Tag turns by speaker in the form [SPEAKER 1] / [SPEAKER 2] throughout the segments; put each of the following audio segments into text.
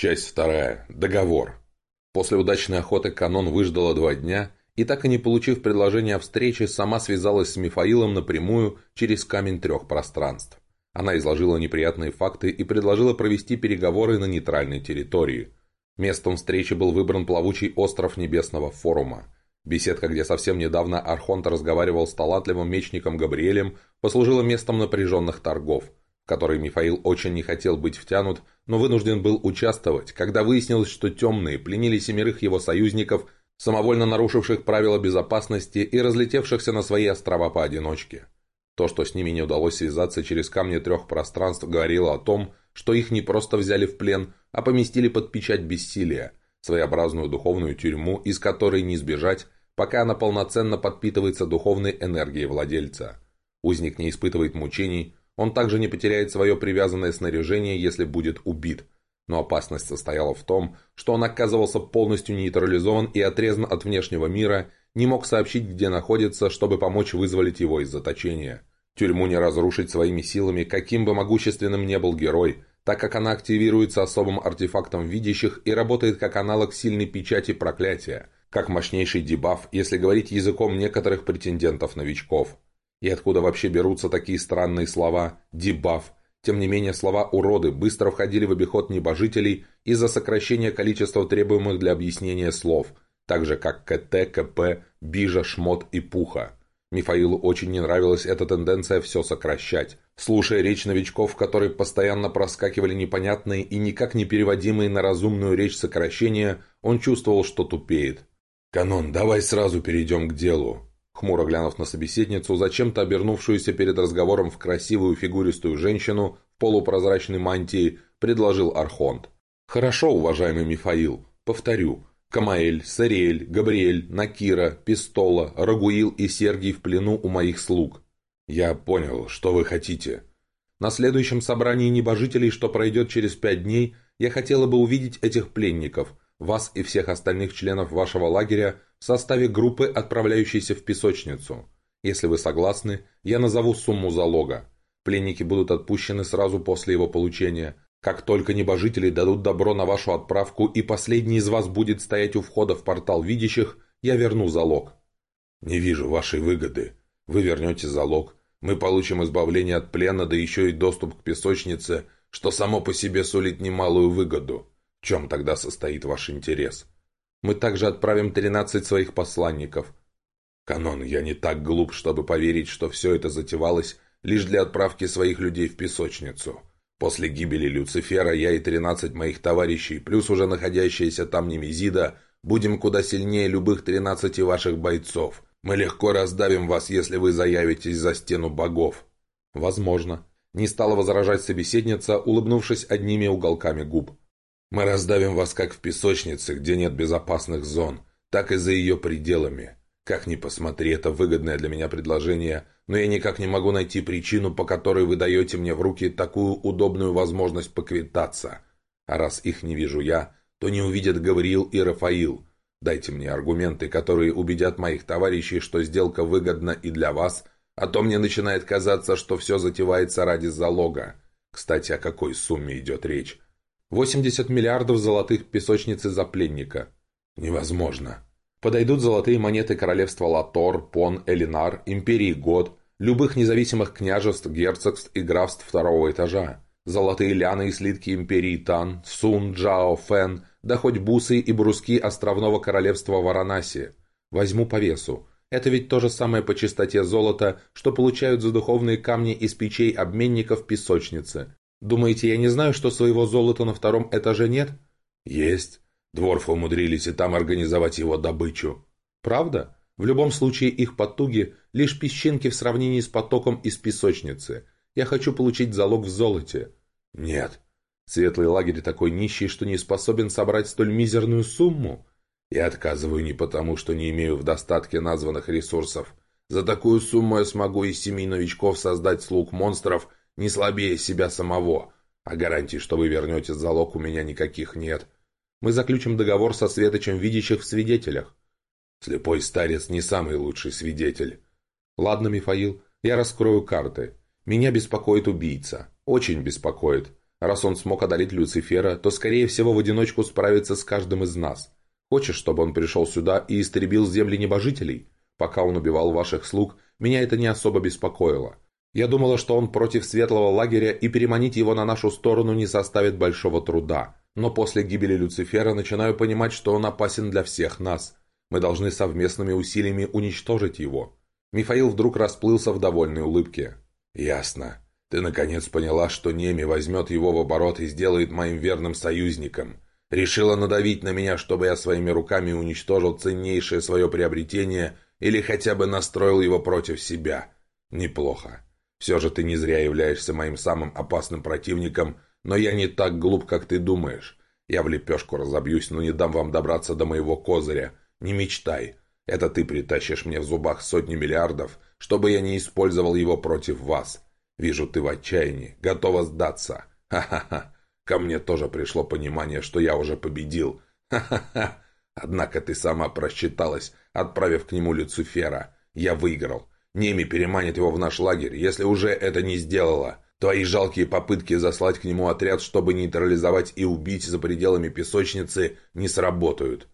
[SPEAKER 1] Часть вторая. Договор. После удачной охоты Канон выждала два дня и, так и не получив предложение о встрече, сама связалась с Мифаилом напрямую через камень трех пространств. Она изложила неприятные факты и предложила провести переговоры на нейтральной территории. Местом встречи был выбран плавучий остров Небесного форума. Беседка, где совсем недавно Архонт разговаривал с талантливым мечником Габриэлем, послужила местом напряженных торгов, в которые Мифаил очень не хотел быть втянут, но вынужден был участвовать, когда выяснилось, что темные пленили семерых его союзников, самовольно нарушивших правила безопасности и разлетевшихся на свои острова поодиночке. То, что с ними не удалось связаться через камни трех пространств, говорило о том, что их не просто взяли в плен, а поместили под печать бессилия – своеобразную духовную тюрьму, из которой не сбежать, пока она полноценно подпитывается духовной энергией владельца. Узник не испытывает мучений, он также не потеряет свое привязанное снаряжение, если будет убит. Но опасность состояла в том, что он оказывался полностью нейтрализован и отрезан от внешнего мира, не мог сообщить, где находится, чтобы помочь вызволить его из заточения. Тюрьму не разрушить своими силами, каким бы могущественным не был герой – так как она активируется особым артефактом видящих и работает как аналог сильной печати проклятия, как мощнейший дебаф, если говорить языком некоторых претендентов-новичков. И откуда вообще берутся такие странные слова «дебаф», тем не менее, слова «уроды» быстро входили в обиход небожителей из-за сокращения количества требуемых для объяснения слов, так же как КТ, КП, Бижа, Шмот и Пуха. Мифаилу очень не нравилась эта тенденция все сокращать. Слушая речь новичков, которые постоянно проскакивали непонятные и никак не переводимые на разумную речь сокращения, он чувствовал, что тупеет. «Канон, давай сразу перейдем к делу», Хмуро глянув на собеседницу, зачем-то обернувшуюся перед разговором в красивую фигуристую женщину в полупрозрачной мантии, предложил Архонт. «Хорошо, уважаемый Мифаил, повторю. Камаэль, Сариэль, Габриэль, Накира, Пистола, Рагуил и Сергий в плену у моих слуг. «Я понял, что вы хотите. На следующем собрании небожителей, что пройдет через пять дней, я хотела бы увидеть этих пленников, вас и всех остальных членов вашего лагеря в составе группы, отправляющейся в песочницу. Если вы согласны, я назову сумму залога. Пленники будут отпущены сразу после его получения. Как только небожители дадут добро на вашу отправку и последний из вас будет стоять у входа в портал видящих, я верну залог». «Не вижу вашей выгоды. Вы вернете залог, мы получим избавление от плена, да еще и доступ к песочнице, что само по себе сулит немалую выгоду. В чем тогда состоит ваш интерес? Мы также отправим 13 своих посланников. Канон, я не так глуп, чтобы поверить, что все это затевалось лишь для отправки своих людей в песочницу. После гибели Люцифера я и 13 моих товарищей, плюс уже находящаяся там Немезида, будем куда сильнее любых 13 ваших бойцов – мы легко раздавим вас, если вы заявитесь за стену богов». «Возможно». Не стала возражать собеседница, улыбнувшись одними уголками губ. «Мы раздавим вас как в песочнице, где нет безопасных зон, так и за ее пределами. Как ни посмотри, это выгодное для меня предложение, но я никак не могу найти причину, по которой вы даете мне в руки такую удобную возможность поквитаться. А раз их не вижу я, то не увидят Гавриил и Рафаил. Дайте мне аргументы, которые убедят моих товарищей, что сделка выгодна и для вас, а то мне начинает казаться, что все затевается ради залога. Кстати, о какой сумме идет речь? 80 миллиардов золотых песочницы за пленника. Невозможно. Подойдут золотые монеты королевства Латор, Пон, Элинар, империи Год, любых независимых княжеств, герцогств и графств второго этажа. Золотые ляны и слитки империи Тан, Сун, Джао, Фэн, да хоть бусы и бруски островного королевства Варанаси. Возьму по весу. Это ведь то же самое по чистоте золота, что получают за духовные камни из печей обменников песочницы. Думаете, я не знаю, что своего золота на втором этаже нет? Есть. Дворфы умудрились и там организовать его добычу. Правда? В любом случае их потуги – лишь песчинки в сравнении с потоком из песочницы. Я хочу получить залог в золоте. Нет, Светлый лагерь такой нищий, что не способен собрать столь мизерную сумму. Я отказываю не потому, что не имею в достатке названных ресурсов. За такую сумму я смогу из семи новичков создать слуг монстров не слабее себя самого. А гарантий, что вы вернете залог, у меня никаких нет. Мы заключим договор со светочем видящих в свидетелях. Слепой старец не самый лучший свидетель. Ладно, Мифаил, я раскрою карты. Меня беспокоит убийца. Очень беспокоит. Раз он смог одолеть Люцифера, то, скорее всего, в одиночку справится с каждым из нас. Хочешь, чтобы он пришел сюда и истребил земли небожителей? Пока он убивал ваших слуг, меня это не особо беспокоило. Я думала, что он против светлого лагеря, и переманить его на нашу сторону не составит большого труда. Но после гибели Люцифера начинаю понимать, что он опасен для всех нас. Мы должны совместными усилиями уничтожить его. Михаил вдруг расплылся в довольной улыбке. «Ясно. Ты наконец поняла, что Неми возьмет его в оборот и сделает моим верным союзником. Решила надавить на меня, чтобы я своими руками уничтожил ценнейшее свое приобретение или хотя бы настроил его против себя. Неплохо. Все же ты не зря являешься моим самым опасным противником, но я не так глуп, как ты думаешь. Я в лепешку разобьюсь, но не дам вам добраться до моего козыря. Не мечтай. Это ты притащишь мне в зубах сотни миллиардов, чтобы я не использовал его против вас. Вижу, ты в отчаянии, готова сдаться. Ха-ха-ха. Ко мне тоже пришло понимание, что я уже победил. Ха-ха-ха. Однако ты сама просчиталась, отправив к нему Люцифера. Я выиграл. Неми переманит его в наш лагерь, если уже это не сделала. Твои жалкие попытки заслать к нему отряд, чтобы нейтрализовать и убить за пределами песочницы, не сработают.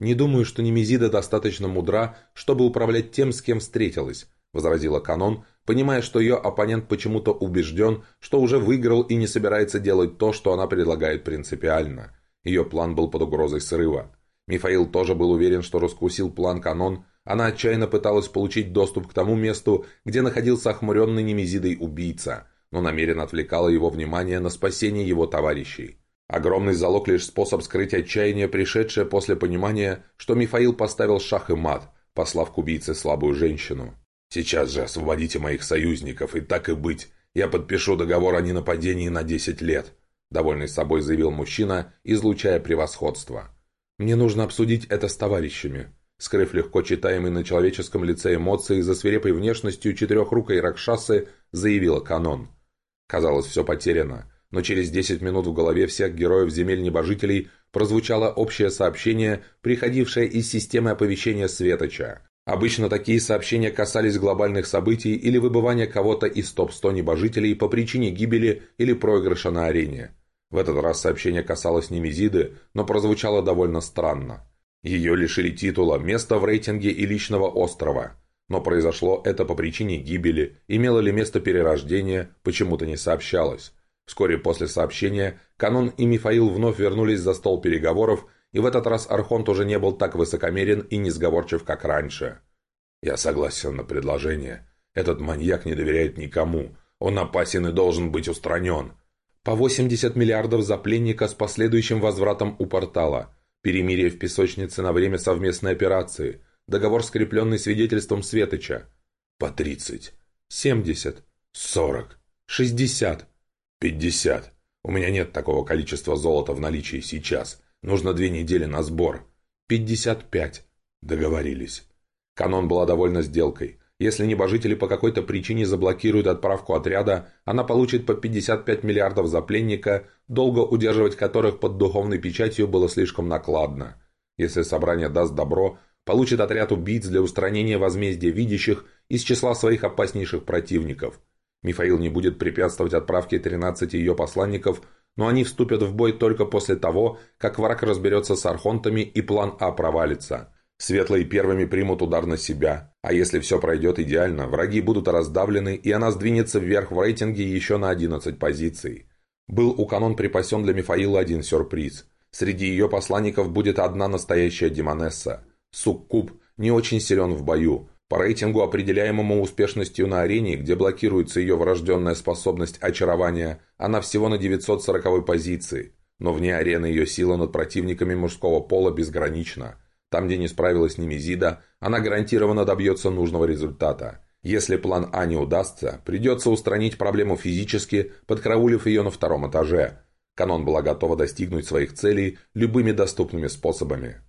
[SPEAKER 1] Не думаю, что Немезида достаточно мудра, чтобы управлять тем, с кем встретилась, возразила Канон, понимая, что ее оппонент почему-то убежден, что уже выиграл и не собирается делать то, что она предлагает принципиально. Ее план был под угрозой срыва. Михаил тоже был уверен, что раскусил план Канон, она отчаянно пыталась получить доступ к тому месту, где находился охмуренный Немезидой убийца, но намеренно отвлекала его внимание на спасение его товарищей. Огромный залог лишь способ скрыть отчаяние, пришедшее после понимания, что Михаил поставил шах и мат, послав к убийце слабую женщину. Сейчас же освободите моих союзников, и так и быть. Я подпишу договор о ненападении на 10 лет», — довольный собой заявил мужчина, излучая превосходство. «Мне нужно обсудить это с товарищами», скрыв легко читаемые на человеческом лице эмоции за свирепой внешностью четырехрукой Ракшасы, заявила Канон. Казалось, все потеряно, но через 10 минут в голове всех героев земель небожителей прозвучало общее сообщение, приходившее из системы оповещения Светоча. Обычно такие сообщения касались глобальных событий или выбывания кого-то из топ-100 небожителей по причине гибели или проигрыша на арене. В этот раз сообщение касалось Немезиды, но прозвучало довольно странно. Ее лишили титула, места в рейтинге и личного острова. Но произошло это по причине гибели, имело ли место перерождение, почему-то не сообщалось. Вскоре после сообщения Канон и Мифаил вновь вернулись за стол переговоров и в этот раз Архонт уже не был так высокомерен и несговорчив, как раньше. «Я согласен на предложение. Этот маньяк не доверяет никому. Он опасен и должен быть устранен. По 80 миллиардов за пленника с последующим возвратом у портала. Перемирие в песочнице на время совместной операции. Договор, скрепленный свидетельством Светоча. По 30. 70. 40. 60. 50. У меня нет такого количества золота в наличии сейчас. Нужно две недели на сбор. Пятьдесят пять. Договорились. Канон была довольна сделкой. Если небожители по какой-то причине заблокируют отправку отряда, она получит по 55 миллиардов за пленника, долго удерживать которых под духовной печатью было слишком накладно. Если собрание даст добро, получит отряд убийц для устранения возмездия видящих из числа своих опаснейших противников. Мифаил не будет препятствовать отправке 13 ее посланников но они вступят в бой только после того, как враг разберется с архонтами и план А провалится. Светлые первыми примут удар на себя, а если все пройдет идеально, враги будут раздавлены, и она сдвинется вверх в рейтинге еще на 11 позиций. Был у канон припасен для Мифаила один сюрприз. Среди ее посланников будет одна настоящая демонесса. Суккуб не очень силен в бою, по рейтингу, определяемому успешностью на арене, где блокируется ее врожденная способность очарования, она всего на 940 позиции. Но вне арены ее сила над противниками мужского пола безгранична. Там, где не справилась Немезида, она гарантированно добьется нужного результата. Если план А не удастся, придется устранить проблему физически, подкараулив ее на втором этаже. Канон была готова достигнуть своих целей любыми доступными способами.